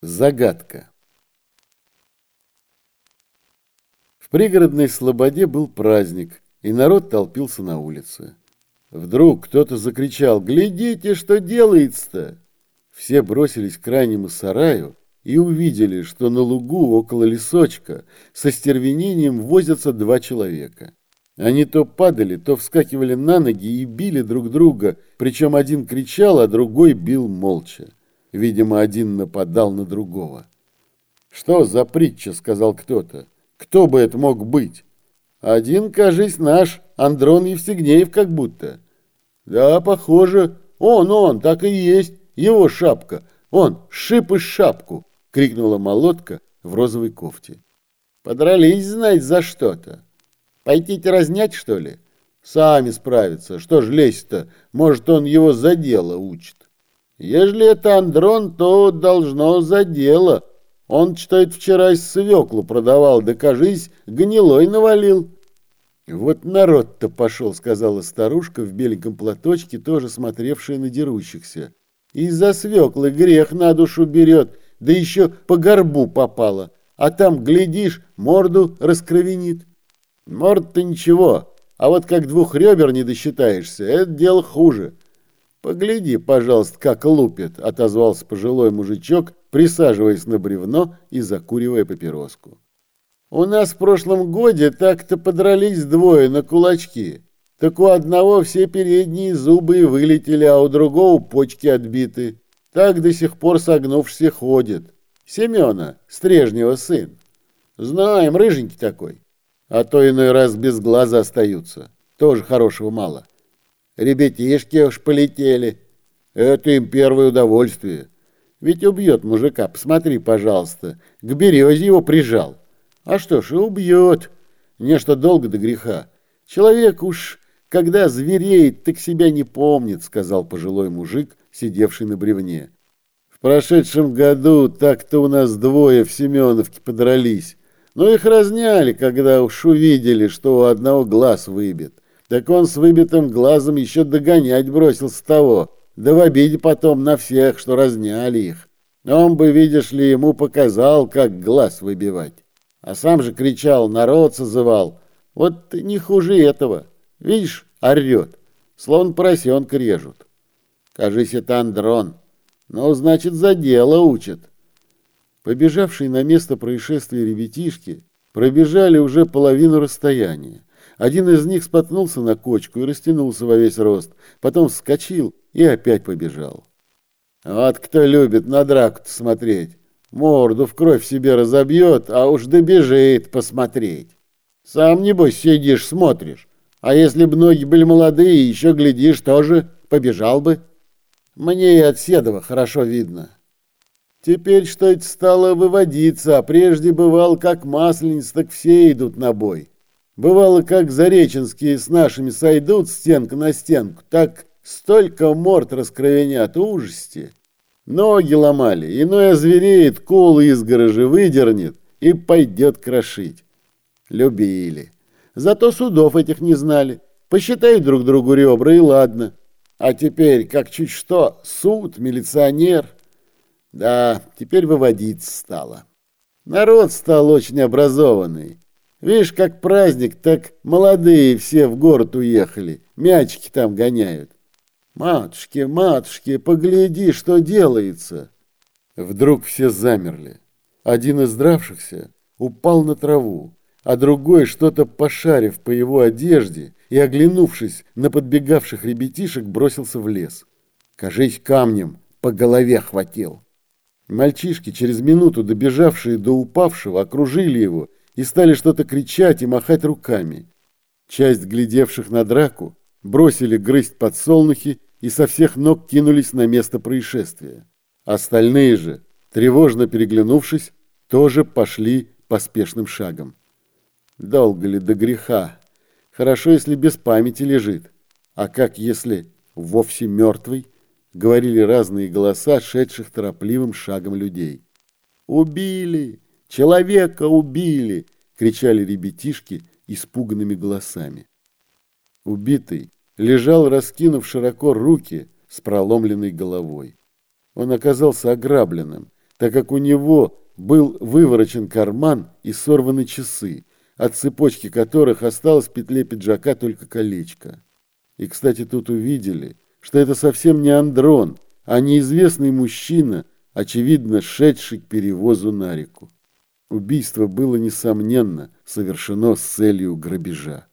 Загадка. В пригородной Слободе был праздник, и народ толпился на улице. Вдруг кто-то закричал «Глядите, что делается-то!» Все бросились к крайнему сараю и увидели, что на лугу около лесочка со стервенением возятся два человека. Они то падали, то вскакивали на ноги и били друг друга, причем один кричал, а другой бил молча. Видимо, один нападал на другого. «Что за притча?» — сказал кто-то. «Кто бы это мог быть?» «Один, кажись, наш, Андрон Евстигнеев как будто». «Да, похоже. Он, он, так и есть. Его шапка. Он, шип и шапку!» — крикнула молотка в розовой кофте. «Подрались, знать, за что-то. Пойдите разнять, что ли?» «Сами справятся. Что ж лезть-то? Может, он его за дело учит». Ежели это Андрон, то должно за дело. Он, читает, вчера свеклу продавал, да, кажись, гнилой навалил. Вот народ-то пошел, сказала старушка в беленьком платочке, тоже смотревшая на дерущихся. Из-за свеклы грех на душу берет, да еще по горбу попало. А там, глядишь, морду раскровенит. Морд-то ничего, а вот как двух ребер не досчитаешься, это дело хуже. «Погляди, пожалуйста, как лупит», — отозвался пожилой мужичок, присаживаясь на бревно и закуривая папироску. «У нас в прошлом годе так-то подрались двое на кулачки. Так у одного все передние зубы вылетели, а у другого почки отбиты. Так до сих пор согнувшись ходит. Семена, Стрежнего сын. Знаем, рыженький такой. А то иной раз без глаза остаются. Тоже хорошего мало». Ребятишки уж полетели. Это им первое удовольствие. Ведь убьет мужика, посмотри, пожалуйста. К березе его прижал. А что ж, и убьет. Нечто долго до греха. Человек уж, когда звереет, так себя не помнит, сказал пожилой мужик, сидевший на бревне. В прошедшем году так-то у нас двое в Семеновке подрались. Но их разняли, когда уж увидели, что у одного глаз выбит. Так он с выбитым глазом еще догонять бросился того, да в обиде потом на всех, что разняли их. Он бы, видишь ли, ему показал, как глаз выбивать. А сам же кричал, народ созывал. Вот не хуже этого. Видишь, орет, словно поросенка режут. Кажись, это Андрон. Ну, значит, за дело учат. Побежавшие на место происшествия ребятишки пробежали уже половину расстояния. Один из них споткнулся на кочку и растянулся во весь рост, потом вскочил и опять побежал. Вот кто любит на драку смотреть. Морду в кровь себе разобьет, а уж добежит посмотреть. Сам, небось, сидишь, смотришь. А если б ноги были молодые, еще, глядишь, тоже побежал бы. Мне и от Седова хорошо видно. Теперь что это стало выводиться, а прежде бывал как масленица, так все идут на бой. Бывало, как зареченские с нашими сойдут стенка на стенку, так столько морд раскровенят ужасти. Ноги ломали, иной озвереет, кол из гаражи выдернет и пойдет крошить. Любили. Зато судов этих не знали. Посчитают друг другу ребра и ладно. А теперь, как чуть что, суд, милиционер. Да, теперь выводиться стало. Народ стал очень образованный. Видишь, как праздник, так молодые все в город уехали, мячики там гоняют. Матушки, матушки, погляди, что делается. Вдруг все замерли. Один из дравшихся упал на траву, а другой, что-то пошарив по его одежде и оглянувшись на подбегавших ребятишек, бросился в лес. Кажись, камнем по голове хватил. Мальчишки, через минуту добежавшие до упавшего, окружили его и стали что-то кричать и махать руками. Часть глядевших на драку бросили грызть подсолнухи и со всех ног кинулись на место происшествия. Остальные же, тревожно переглянувшись, тоже пошли поспешным шагом. Долго ли до греха? Хорошо, если без памяти лежит. А как если вовсе мертвый? Говорили разные голоса, шедших торопливым шагом людей. «Убили! Человека убили!» — кричали ребятишки испуганными голосами. Убитый лежал, раскинув широко руки с проломленной головой. Он оказался ограбленным. так как у него был выворочен карман и сорваны часы, от цепочки которых осталось в петле пиджака только колечко. И, кстати, тут увидели, что это совсем не Андрон, а неизвестный мужчина, очевидно, шедший к перевозу на реку. Убийство было, несомненно, совершено с целью грабежа.